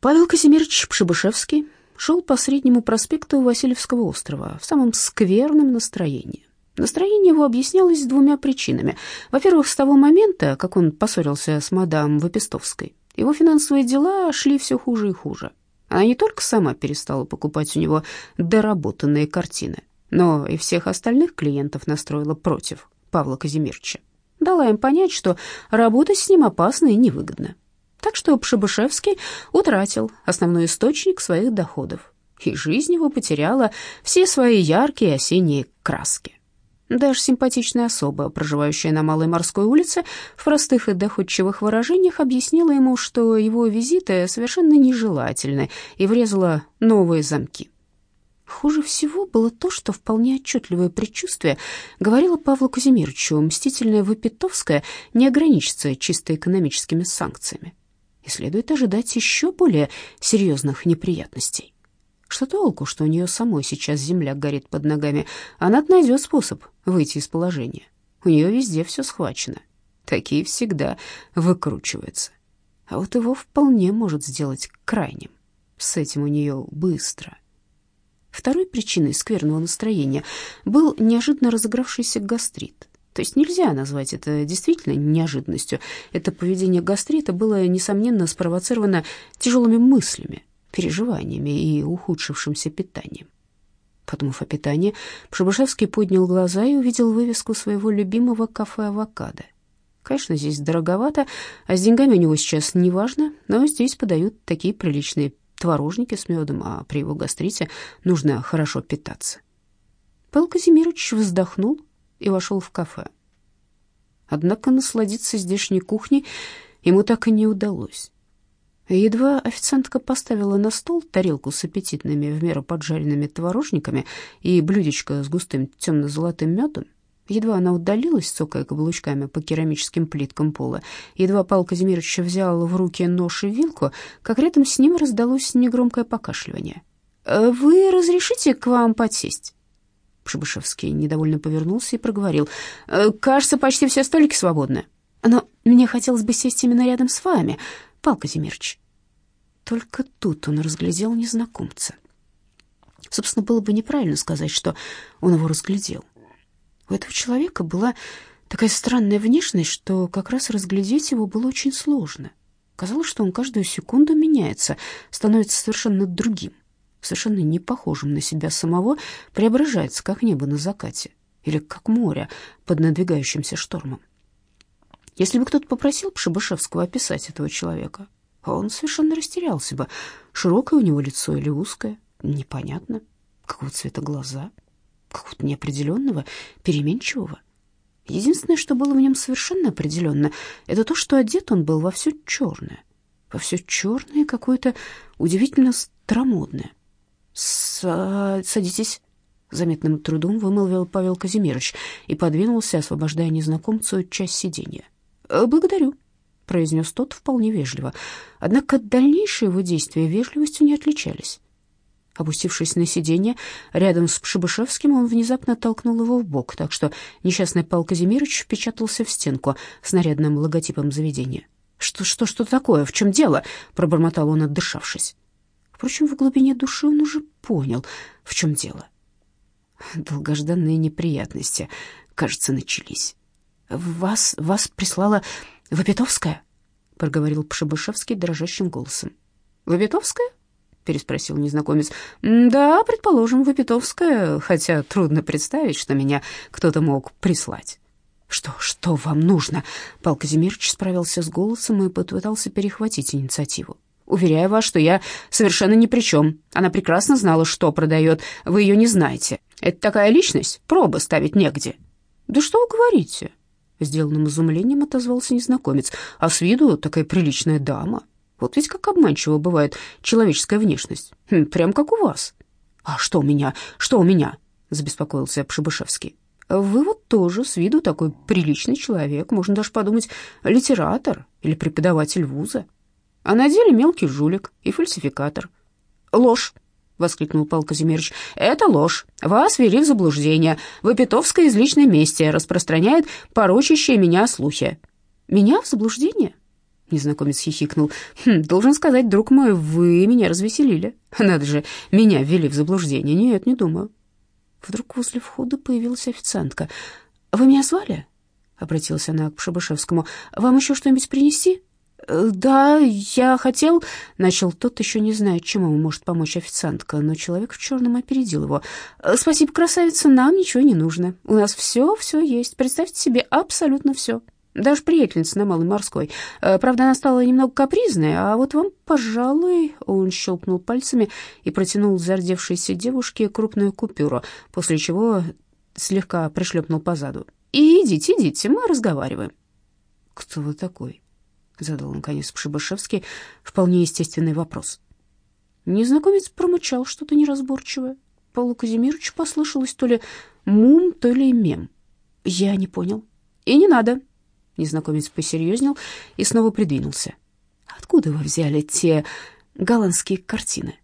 Павел Казимирович Пшебышевский шел по Среднему проспекту Васильевского острова в самом скверном настроении. Настроение его объяснялось двумя причинами. Во-первых, с того момента, как он поссорился с мадам Вопестовской, его финансовые дела шли все хуже и хуже. Она не только сама перестала покупать у него доработанные картины, но и всех остальных клиентов настроила против Павла Казимировича. Дала им понять, что работать с ним опасно и невыгодно. Так что Пшебышевский утратил основной источник своих доходов, и жизнь его потеряла все свои яркие осенние краски. Даже симпатичная особа, проживающая на Малой морской улице, в простых и доходчивых выражениях объяснила ему, что его визиты совершенно нежелательны, и врезала новые замки. Хуже всего было то, что вполне отчетливое предчувствие говорило Павлу Казимировичу, мстительная Выпитовская не ограничится чисто экономическими санкциями, следует ожидать еще более серьезных неприятностей. Что толку, что у нее самой сейчас земля горит под ногами? Она найдет способ выйти из положения. У нее везде все схвачено. Такие всегда выкручиваются. А вот его вполне может сделать крайним. С этим у нее быстро. Второй причиной скверного настроения был неожиданно разыгравшийся гастрит. То есть нельзя назвать это действительно неожиданностью. Это поведение гастрита было, несомненно, спровоцировано тяжелыми мыслями, переживаниями и ухудшившимся питанием. Подумав о питании, Пшебышевский поднял глаза и увидел вывеску своего любимого кафе «Авокадо». Конечно, здесь дороговато, а с деньгами у него сейчас не важно, но здесь подают такие приличные творожники с медом, а при его гастрите нужно хорошо питаться. Павел Казимирович вздохнул и вошел в кафе. Однако насладиться здешней кухней ему так и не удалось. Едва официантка поставила на стол тарелку с аппетитными в меру поджаренными творожниками и блюдечко с густым темно-золотым медом, едва она удалилась, цокая каблучками по керамическим плиткам пола, едва Павел Казимирович взял в руки нож и вилку, как рядом с ним раздалось негромкое покашливание. «Э, «Вы разрешите к вам подсесть?» Пшебышевский недовольно повернулся и проговорил. «Э, «Кажется, почти все столики свободны. Но мне хотелось бы сесть именно рядом с вами, Павел Казимирович». Только тут он разглядел незнакомца. Собственно, было бы неправильно сказать, что он его разглядел. У этого человека была такая странная внешность, что как раз разглядеть его было очень сложно. Казалось, что он каждую секунду меняется, становится совершенно другим, совершенно не похожим на себя самого, преображается, как небо на закате или как море под надвигающимся штормом. Если бы кто-то попросил Пшебышевского описать этого человека, а он совершенно растерялся бы. Широкое у него лицо или узкое, непонятно. Какого цвета глаза, какого-то неопределенного, переменчивого. Единственное, что было в нем совершенно определенно, это то, что одет он был во все черное. Во все черное какое-то удивительно старомодное. «Садитесь», — заметным трудом вымолвил Павел Казимирович и подвинулся, освобождая незнакомцу часть сиденья. «Благодарю», произнес тот вполне вежливо. Однако дальнейшие его действия вежливостью не отличались. Опустившись на сиденье рядом с Пшебышевским, он внезапно толкнул его в бок, так что несчастный Павел Казимирович впечатался в стенку с нарядным логотипом заведения. «Что, что, что такое? В чем дело?» — пробормотал он, отдышавшись. Впрочем, в глубине души он уже понял, в чем дело. Долгожданные неприятности, кажется, начались. «Вас, вас прислала Вопитовская?» — проговорил Пшебышевский дрожащим голосом. «Вопитовская?» — переспросил незнакомец. «Да, предположим, Вопитовская, хотя трудно представить, что меня кто-то мог прислать». «Что, что вам нужно?» Пал Казимирович справился с голосом и попытался перехватить инициативу. «Уверяю вас, что я совершенно ни при чем. Она прекрасно знала, что продает. Вы ее не знаете. Это такая личность, пробы ставить негде». «Да что вы говорите?» Сделанным изумлением отозвался незнакомец. «А с виду такая приличная дама. Вот ведь как обманчиво бывает человеческая внешность. Хм, прям как у вас». «А что у меня? Что у меня?» — забеспокоился Пшебышевский. «Вы вот тоже с виду такой приличный человек, можно даже подумать, литератор или преподаватель вуза. А на деле мелкий жулик и фальсификатор». «Ложь!» воскликнул Павел Казимирович. «Это ложь. Вас ввели в заблуждение. Выпитовская из личной мести распространяет порочащие меня слухи». «Меня в заблуждение?» Незнакомец хихикнул. «Хм, «Должен сказать, друг мой, вы меня развеселили. Надо же, меня ввели в заблуждение. Нет, не думаю». Вдруг возле входа появилась официантка. «Вы меня звали?» — обратилась она к Шабашевскому. «Вам еще что-нибудь принести?» «Э, «Да, я хотел...» — начал тот, еще не зная, чем ему может помочь официантка, но человек в черном опередил его. «Э, «Спасибо, красавица, нам ничего не нужно. У нас все, все есть. Представьте себе, абсолютно все. Даже приятельница на Малой Морской. Э, правда, она стала немного капризной, а вот вам, пожалуй...» Он щелкнул пальцами и протянул зардевшейся девушке крупную купюру, после чего слегка пришлепнул по заду. «И идите, идите, мы разговариваем». «Кто вы такой?» Задал наконец Пшибышевский вполне естественный вопрос. Незнакомец промычал что-то неразборчивое. Павлу Казимировичу послышалось то ли мум, то ли мем. Я не понял. И не надо. Незнакомец посерьезнел и снова придвинулся. Откуда вы взяли те голландские картины?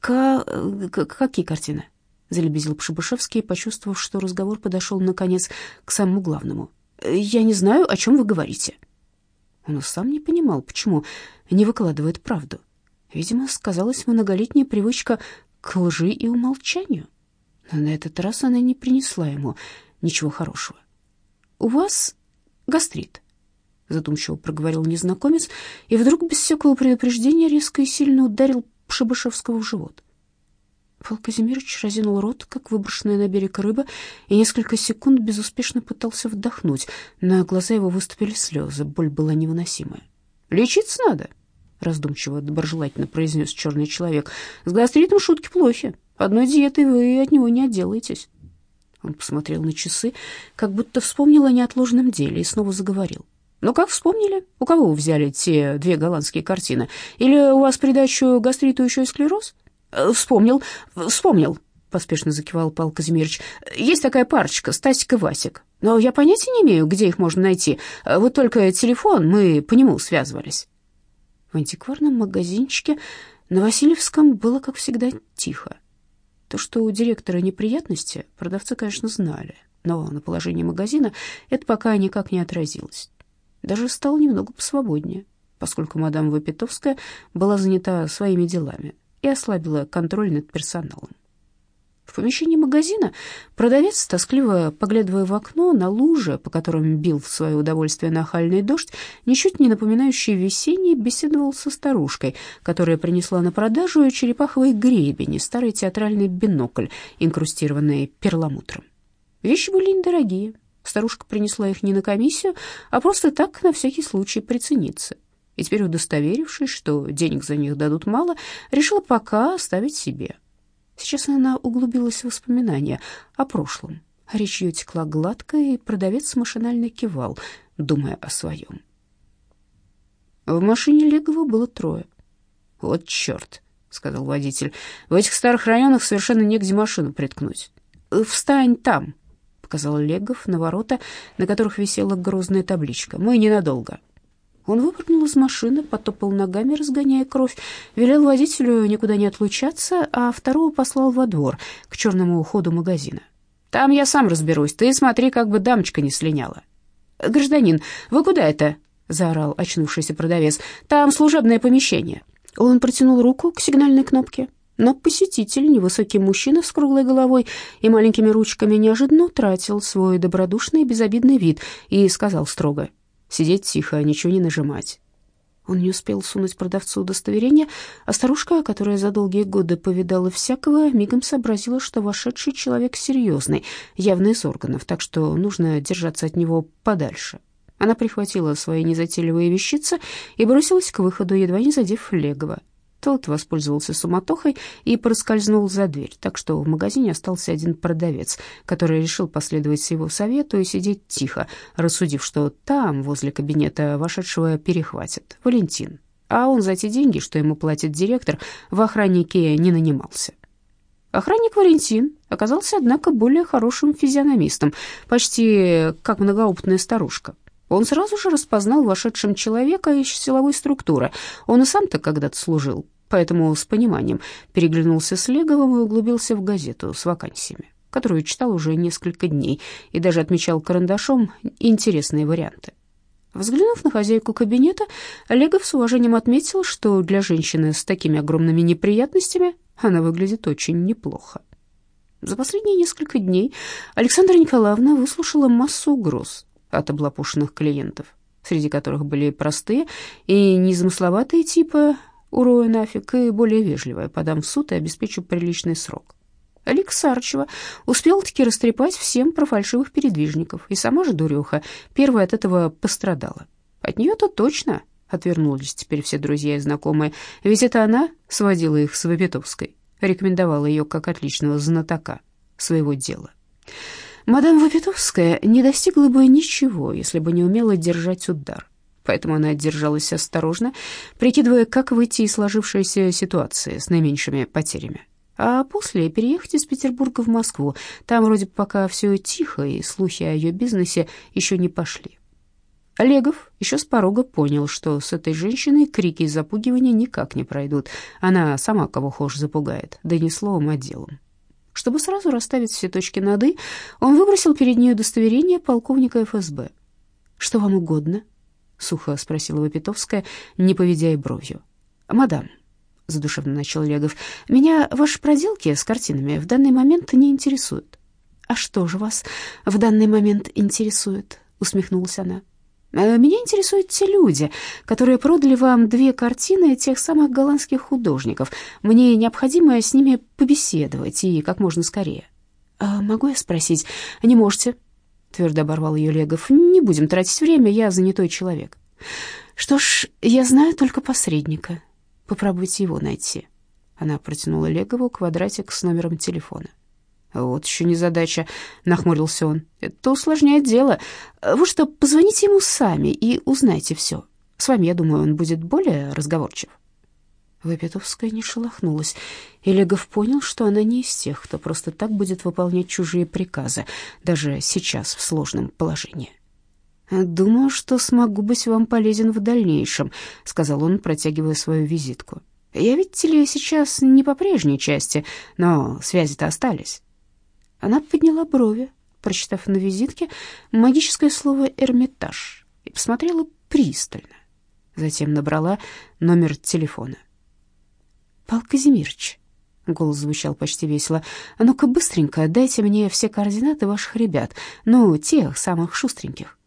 К... какие картины? Залебезил Пшибышевский, почувствовав, что разговор подошел наконец к самому главному. Я не знаю, о чем вы говорите. Он сам не понимал, почему не выкладывает правду. Видимо, сказалась многолетняя привычка к лжи и умолчанию. Но на этот раз она не принесла ему ничего хорошего. «У вас гастрит», — задумчиво проговорил незнакомец, и вдруг без всякого предупреждения резко и сильно ударил Пшебышевского в живот. Павел Казимирович разинул рот, как выброшенная на берег рыба, и несколько секунд безуспешно пытался вдохнуть. На глаза его выступили слезы, боль была невыносимая. «Лечиться надо», — раздумчиво доброжелательно произнес черный человек. «С гастритом шутки плохи. Одной диетой вы от него не отделаетесь». Он посмотрел на часы, как будто вспомнил о неотложном деле, и снова заговорил. «Ну как вспомнили? У кого вы взяли те две голландские картины? Или у вас придачу гастриту еще и склероз?» Э, «Вспомнил, вспомнил», — поспешно закивал Павел Казимирович. «Есть такая парочка, Стасик и Васик. Но я понятия не имею, где их можно найти. Э, вот только телефон, мы по нему связывались». В антикварном магазинчике на Васильевском было, как всегда, тихо. То, что у директора неприятности, продавцы, конечно, знали, но на положении магазина это пока никак не отразилось. Даже стало немного посвободнее, поскольку мадам Вапитовская была занята своими делами — и ослабила контроль над персоналом. В помещении магазина продавец, тоскливо поглядывая в окно на лужи, по которым бил в свое удовольствие нахальный дождь, ничуть не напоминающий весенний, беседовал со старушкой, которая принесла на продажу черепаховый гребень и старый театральный бинокль, инкрустированный перламутром. Вещи были недорогие. Старушка принесла их не на комиссию, а просто так, на всякий случай, прицениться и теперь, удостоверившись, что денег за них дадут мало, решила пока оставить себе. Сейчас она углубилась в воспоминания о прошлом. Речь ее текла гладко, и продавец машинально кивал, думая о своем. В машине Легова было трое. «Вот черт», — сказал водитель, — «в этих старых районах совершенно негде машину приткнуть. Встань там», — показал Легов на ворота, на которых висела грозная табличка. «Мы ненадолго». Он выпрыгнул из машины, потопал ногами, разгоняя кровь, велел водителю никуда не отлучаться, а второго послал во двор, к черному уходу магазина. «Там я сам разберусь, ты смотри, как бы дамочка не слиняла». «Гражданин, вы куда это?» — заорал очнувшийся продавец. «Там служебное помещение». Он протянул руку к сигнальной кнопке, но посетитель, невысокий мужчина с круглой головой и маленькими ручками, неожиданно утратил свой добродушный и безобидный вид и сказал строго — Сидеть тихо, ничего не нажимать. Он не успел сунуть продавцу удостоверение, а старушка, которая за долгие годы повидала всякого, мигом сообразила, что вошедший человек серьезный, явно из органов, так что нужно держаться от него подальше. Она прихватила свои незатейливые вещицы и бросилась к выходу, едва не задев Легова. Тот воспользовался суматохой и проскользнул за дверь, так что в магазине остался один продавец, который решил последовать его совету и сидеть тихо, рассудив, что там, возле кабинета вошедшего, перехватит Валентин. А он за те деньги, что ему платит директор, в охраннике не нанимался. Охранник Валентин оказался, однако, более хорошим физиономистом, почти как многоопытная старушка. Он сразу же распознал вошедшим человека из силовой структуры. Он и сам-то когда-то служил поэтому с пониманием переглянулся с Леговым и углубился в газету с вакансиями, которую читал уже несколько дней и даже отмечал карандашом интересные варианты. Взглянув на хозяйку кабинета, Олегов с уважением отметил, что для женщины с такими огромными неприятностями она выглядит очень неплохо. За последние несколько дней Александра Николаевна выслушала массу угроз от облапушенных клиентов, среди которых были простые и незамысловатые типы «урою нафиг» и более вежливые «подам в суд и обеспечу приличный срок». Алик Сарчева успел таки растрепать всем про фальшивых передвижников, и сама же дуреха первая от этого пострадала. От нее-то точно отвернулись теперь все друзья и знакомые, ведь это она сводила их с Вапитовской, рекомендовала ее как отличного знатока своего дела. Мадам Вапитовская не достигла бы ничего, если бы не умела держать удар. Поэтому она держалась осторожно, прикидывая, как выйти из сложившейся ситуации с наименьшими потерями а после переехать из Петербурга в Москву. Там вроде пока все тихо, и слухи о ее бизнесе еще не пошли. Олегов еще с порога понял, что с этой женщиной крики и запугивания никак не пройдут. Она сама кого хочешь запугает, да не словом, а делом. Чтобы сразу расставить все точки над «и», он выбросил перед ней удостоверение полковника ФСБ. «Что вам угодно?» — сухо спросила Вапитовская, не поведя и бровью. «Мадам», — задушевно начал Легов. «Меня ваши проделки с картинами в данный момент не интересуют». «А что же вас в данный момент интересует?» — усмехнулась она. «Э, «Меня интересуют те люди, которые продали вам две картины тех самых голландских художников. Мне необходимо с ними побеседовать и как можно скорее». «А могу я спросить?» «Не можете», — твердо оборвал ее Легов. «Не будем тратить время, я занятой человек». «Что ж, я знаю только посредника», Попробуйте его найти». Она протянула Легову квадратик с номером телефона. «Вот еще не задача», — нахмурился он. «Это усложняет дело. Вы что, позвоните ему сами и узнайте все. С вами, я думаю, он будет более разговорчив». Выпетовская не шелохнулась, и понял, что она не из тех, кто просто так будет выполнять чужие приказы, даже сейчас в сложном положении. «Думаю, что смогу быть вам полезен в дальнейшем», — сказал он, протягивая свою визитку. «Я, видите ли, сейчас не по прежней части, но связи-то остались». Она подняла брови, прочитав на визитке магическое слово «Эрмитаж» и посмотрела пристально. Затем набрала номер телефона. «Пал Казимирович», — голос звучал почти весело, — «ну-ка быстренько дайте мне все координаты ваших ребят, ну, тех самых шустреньких».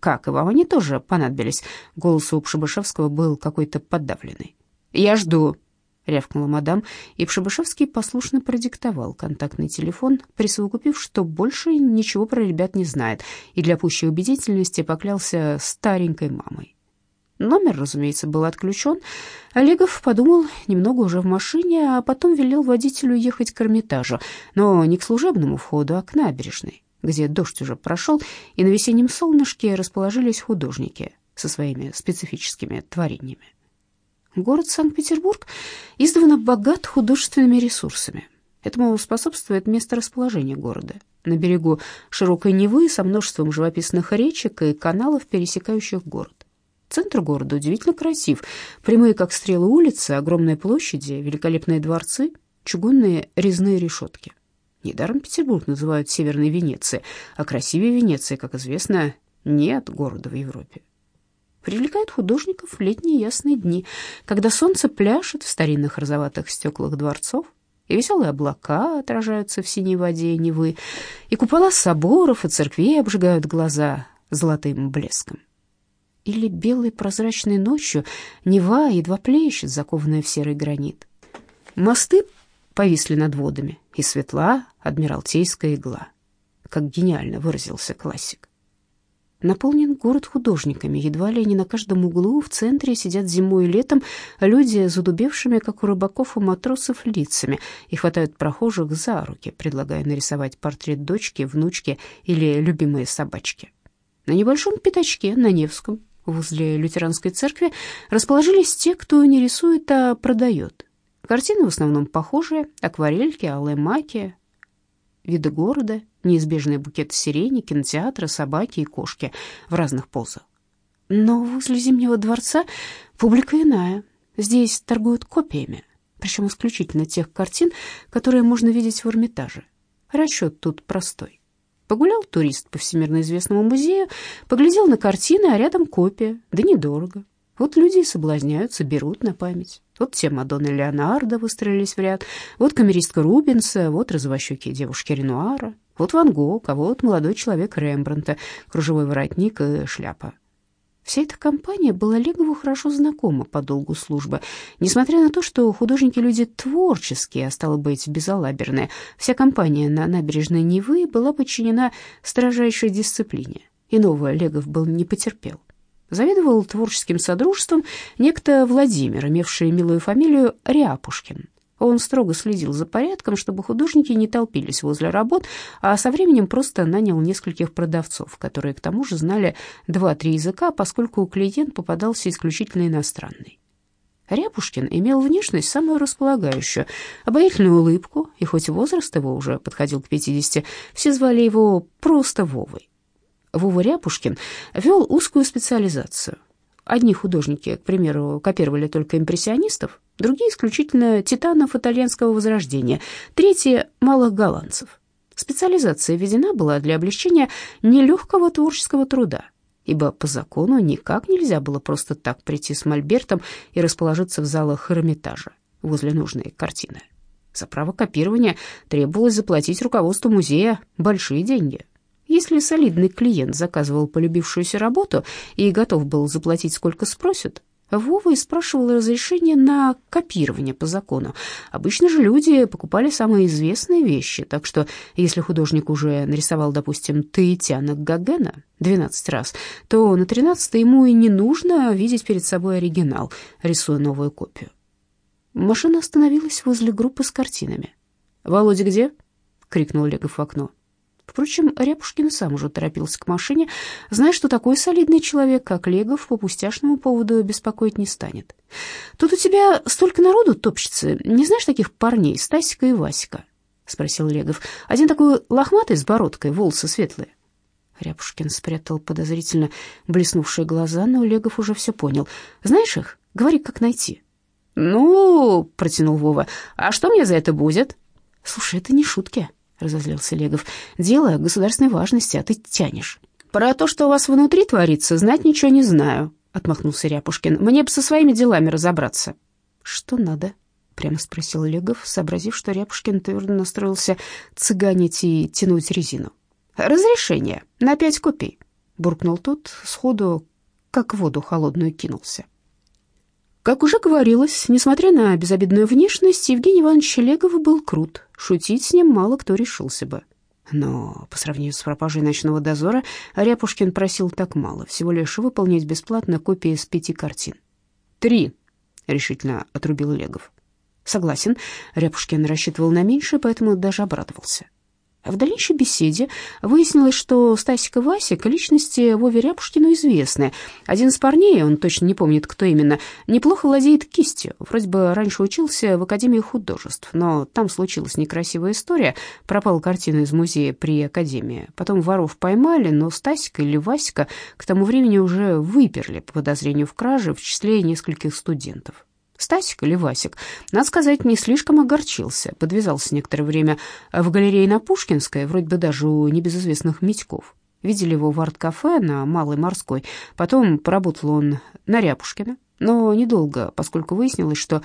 «Как, и вам они тоже понадобились?» Голос у Пшебышевского был какой-то подавленный. «Я жду», — рявкнула мадам, и Пшебышевский послушно продиктовал контактный телефон, присовокупив, что больше ничего про ребят не знает, и для пущей убедительности поклялся старенькой мамой. Номер, разумеется, был отключен. Олегов подумал немного уже в машине, а потом велел водителю ехать к Эрмитажу, но не к служебному входу, а к набережной где дождь уже прошел, и на весеннем солнышке расположились художники со своими специфическими творениями. Город Санкт-Петербург издавна богат художественными ресурсами. Этому способствует место расположения города. На берегу широкой Невы со множеством живописных речек и каналов, пересекающих город. Центр города удивительно красив. Прямые, как стрелы улицы, огромные площади, великолепные дворцы, чугунные резные решетки. Недаром Петербург называют Северной Венецией, а красивее Венеции, как известно, нет города в Европе. Привлекают художников летние ясные дни, когда солнце пляшет в старинных розоватых стеклах дворцов, и веселые облака отражаются в синей воде Невы, и купола соборов и церквей обжигают глаза золотым блеском. Или белой прозрачной ночью Нева едва плещет, закованная в серый гранит. Мосты повисли над водами, и светла адмиралтейская игла. Как гениально выразился классик. Наполнен город художниками, едва ли не на каждом углу в центре сидят зимой и летом люди с задубевшими, как у рыбаков и матросов, лицами и хватают прохожих за руки, предлагая нарисовать портрет дочки, внучки или любимой собачки. На небольшом пятачке на Невском, возле лютеранской церкви, расположились те, кто не рисует, а продает. Картины в основном похожие, акварельки, алые маки, виды города, неизбежные букеты сирени, кинотеатра, собаки и кошки в разных позах. Но возле Зимнего дворца публика иная. Здесь торгуют копиями, причем исключительно тех картин, которые можно видеть в Эрмитаже. Расчет тут простой. Погулял турист по всемирно известному музею, поглядел на картины, а рядом копия, да недорого. Вот люди и соблазняются, берут на память. Вот те Мадонны Леонардо выстроились в ряд, вот камеристка Рубенса, вот розовощекие девушки Ренуара, вот Ван Гог, а вот молодой человек Рембрандта, кружевой воротник и шляпа. Вся эта компания была Легову хорошо знакома по долгу службы. Несмотря на то, что художники люди творческие, а стало быть, безалаберные, вся компания на набережной Невы была подчинена строжайшей дисциплине. Иного Легов был не потерпел. Заведовал творческим содружеством некто Владимир, имевший милую фамилию Ряпушкин. Он строго следил за порядком, чтобы художники не толпились возле работ, а со временем просто нанял нескольких продавцов, которые к тому же знали два-три языка, поскольку клиент попадался исключительно иностранный. Ряпушкин имел внешность самую располагающую, обаятельную улыбку, и хоть возраст его уже подходил к 50, все звали его просто Вовой. Вова Ряпушкин вел узкую специализацию. Одни художники, к примеру, копировали только импрессионистов, другие исключительно титанов итальянского возрождения, третьи — малых голландцев. Специализация введена была для облегчения нелегкого творческого труда, ибо по закону никак нельзя было просто так прийти с мольбертом и расположиться в залах Эрмитажа возле нужной картины. За право копирования требовалось заплатить руководству музея большие деньги, если солидный клиент заказывал полюбившуюся работу и готов был заплатить сколько спросят, Вова и спрашивал разрешение на копирование по закону. Обычно же люди покупали самые известные вещи, так что если художник уже нарисовал, допустим, Таитяна Гогена 12 раз, то на 13 ему и не нужно видеть перед собой оригинал, рисуя новую копию. Машина остановилась возле группы с картинами. «Володя где?» — крикнул Легов в окно. Впрочем, Ряпушкин сам уже торопился к машине, зная, что такой солидный человек, как Легов, по пустяшному поводу беспокоить не станет. «Тут у тебя столько народу топчется. Не знаешь таких парней, Стасика и Васика?» — спросил Легов. «Один такой лохматый с бородкой, волосы светлые». Ряпушкин спрятал подозрительно блеснувшие глаза, но Легов уже все понял. «Знаешь их? Говори, как найти». «Ну, — протянул Вова, — а что мне за это будет?» «Слушай, это не шутки», разозлился Легов. «Дело государственной важности, а ты тянешь». «Про то, что у вас внутри творится, знать ничего не знаю», — отмахнулся Ряпушкин. «Мне бы со своими делами разобраться». «Что надо?» — прямо спросил Легов, сообразив, что Ряпушкин твердо настроился цыганить и тянуть резину. «Разрешение на пять копий», — буркнул тот, сходу как воду холодную кинулся. Как уже говорилось, несмотря на безобидную внешность, Евгений Иванович Легов был крут. Шутить с ним мало кто решился бы. Но по сравнению с пропажей ночного дозора, Ряпушкин просил так мало, всего лишь выполнить бесплатно копии из пяти картин. «Три», — решительно отрубил Легов. «Согласен». Ряпушкин рассчитывал на меньшее, поэтому даже обрадовался. В дальнейшей беседе выяснилось, что Стасик и Васик личности Вове Ряпушкину известны. Один из парней, он точно не помнит, кто именно, неплохо владеет кистью. Вроде бы раньше учился в Академии художеств, но там случилась некрасивая история. Пропала картина из музея при Академии. Потом воров поймали, но Стасика или Васика к тому времени уже выперли по подозрению в краже в числе нескольких студентов. Стасик или Васик, надо сказать, не слишком огорчился, подвязался некоторое время в галерее на Пушкинской, вроде бы даже у небезызвестных Митьков. Видели его в арт-кафе на Малой Морской, потом поработал он на Ряпушкина, но недолго, поскольку выяснилось, что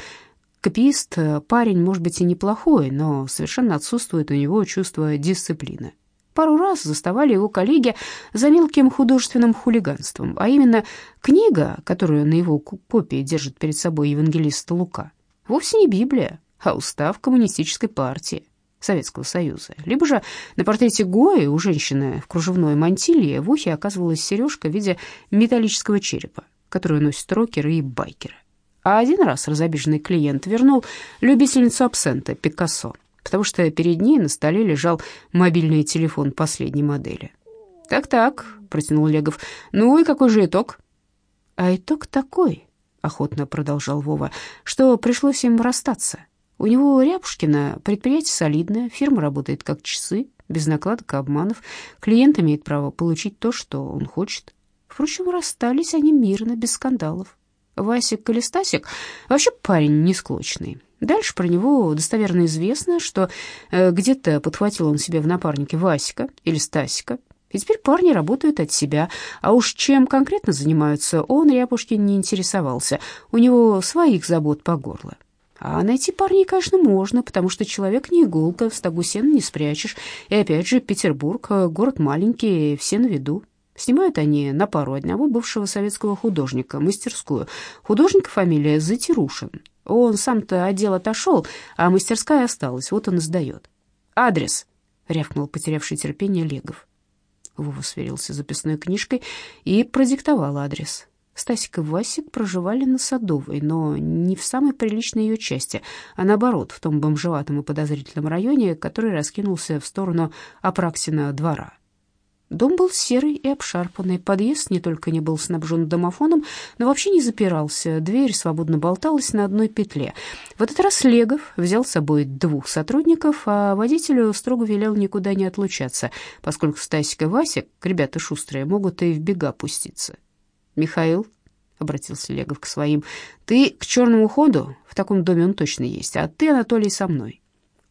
копиист парень, может быть, и неплохой, но совершенно отсутствует у него чувство дисциплины. Пару раз заставали его коллеги за мелким художественным хулиганством, а именно книга, которую на его копии держит перед собой евангелист Лука, вовсе не Библия, а устав коммунистической партии Советского Союза. Либо же на портрете Гои у женщины в кружевной мантилье в ухе оказывалась сережка в виде металлического черепа, которую носят рокеры и байкеры. А один раз разобиженный клиент вернул любительницу абсента Пикассо потому что перед ней на столе лежал мобильный телефон последней модели. «Так-так», — протянул Легов, — «ну и какой же итог?» «А итог такой», — охотно продолжал Вова, — «что пришлось им расстаться. У него Рябушкина предприятие солидное, фирма работает как часы, без накладок и обманов. Клиент имеет право получить то, что он хочет. Впрочем, расстались они мирно, без скандалов. Васик Калистасик вообще парень несклочный. Дальше про него достоверно известно, что э, где-то подхватил он себе в напарнике Васика или Стасика, и теперь парни работают от себя, а уж чем конкретно занимаются, он, Ряпушкин, не интересовался, у него своих забот по горло. А найти парней, конечно, можно, потому что человек не иголка, в стогу сена не спрячешь. И опять же, Петербург, э, город маленький, все на виду. Снимают они на пару одного бывшего советского художника, мастерскую. Художника фамилия Затирушин. Он сам-то отдел отошел, а мастерская осталась, вот он и сдает. «Адрес!» — рявкнул потерявший терпение Легов. Вова сверился с записной книжкой и продиктовал адрес. Стасик и Васик проживали на Садовой, но не в самой приличной ее части, а наоборот, в том бомжеватом и подозрительном районе, который раскинулся в сторону Апраксина двора. Дом был серый и обшарпанный, подъезд не только не был снабжен домофоном, но вообще не запирался, дверь свободно болталась на одной петле. В этот раз Легов взял с собой двух сотрудников, а водителю строго велел никуда не отлучаться, поскольку Стасик и Васик, ребята шустрые, могут и в бега пуститься. «Михаил», — обратился Легов к своим, — «ты к черному ходу, в таком доме он точно есть, а ты, Анатолий, со мной».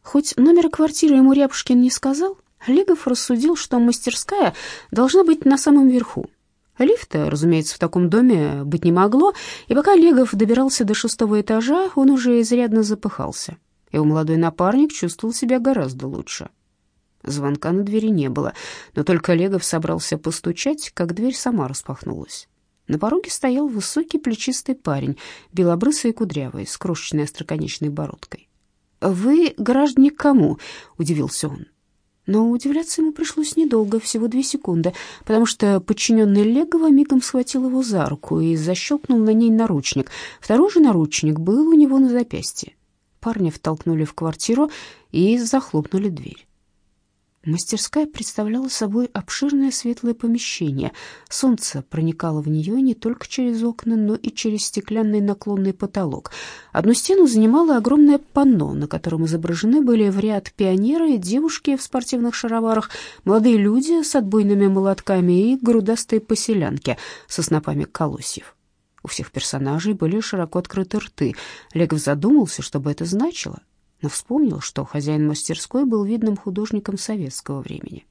Хоть номер квартиры ему Рябушкин не сказал, Легов рассудил, что мастерская должна быть на самом верху. Лифта, разумеется, в таком доме быть не могло, и пока Легов добирался до шестого этажа, он уже изрядно запыхался. Его молодой напарник чувствовал себя гораздо лучше. Звонка на двери не было, но только Легов собрался постучать, как дверь сама распахнулась. На пороге стоял высокий плечистый парень, белобрысый и кудрявый, с крошечной остроконечной бородкой. «Вы граждане кому?» — удивился он. Но удивляться ему пришлось недолго, всего две секунды, потому что подчиненный Легова мигом схватил его за руку и защелкнул на ней наручник. Второй же наручник был у него на запястье. Парня втолкнули в квартиру и захлопнули дверь. Мастерская представляла собой обширное светлое помещение. Солнце проникало в нее не только через окна, но и через стеклянный наклонный потолок. Одну стену занимало огромное панно, на котором изображены были в ряд пионеры, девушки в спортивных шароварах, молодые люди с отбойными молотками и грудастые поселянки со снопами колосьев. У всех персонажей были широко открыты рты. Легов задумался, что бы это значило — но вспомнил, что хозяин мастерской был видным художником советского времени.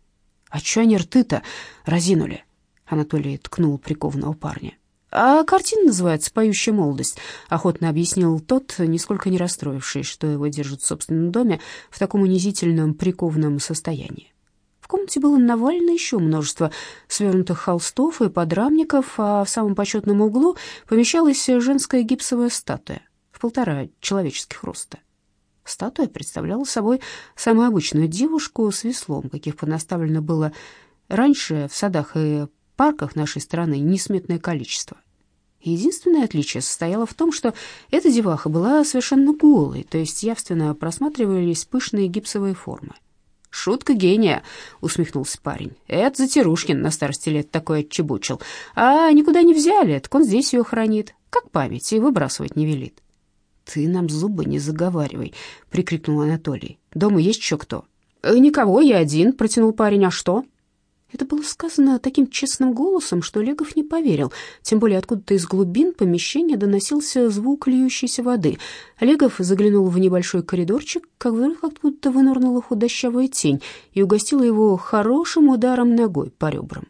«А чё они рты-то разинули?» — Анатолий ткнул прикованного парня. «А картина называется «Поющая молодость», — охотно объяснил тот, нисколько не расстроившись, что его держат в собственном доме в таком унизительном прикованном состоянии. В комнате было навалено еще множество свернутых холстов и подрамников, а в самом почетном углу помещалась женская гипсовая статуя в полтора человеческих роста. Статуя представляла собой самую обычную девушку с веслом, каких понаставлено было раньше в садах и парках нашей страны несметное количество. Единственное отличие состояло в том, что эта деваха была совершенно голой, то есть явственно просматривались пышные гипсовые формы. «Шутка гения!» — усмехнулся парень. «Это Затирушкин на старости лет такой отчебучил. А никуда не взяли, так он здесь ее хранит, как память, и выбрасывать не велит». «Ты нам зубы не заговаривай», — прикрикнул Анатолий. «Дома есть еще кто?» «Э, «Никого, я один», — протянул парень. «А что?» Это было сказано таким честным голосом, что Легов не поверил. Тем более откуда-то из глубин помещения доносился звук льющейся воды. Легов заглянул в небольшой коридорчик, как вдруг откуда-то вынырнула худощавая тень и угостила его хорошим ударом ногой по ребрам.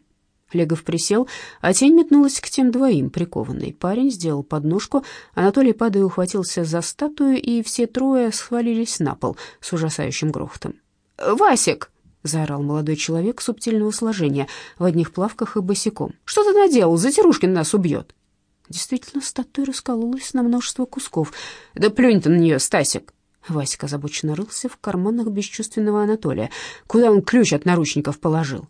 Легов присел, а тень метнулась к тем двоим, прикованной. Парень сделал подножку, Анатолий, падая, ухватился за статую, и все трое схвалились на пол с ужасающим грохотом. «Васик!» — заорал молодой человек субтильного сложения, в одних плавках и босиком. «Что ты наделал? Затирушкин нас убьет!» Действительно, статуя раскололась на множество кусков. «Да плюнь ты на нее, Стасик!» Васик озабоченно рылся в карманах бесчувственного Анатолия. «Куда он ключ от наручников положил?»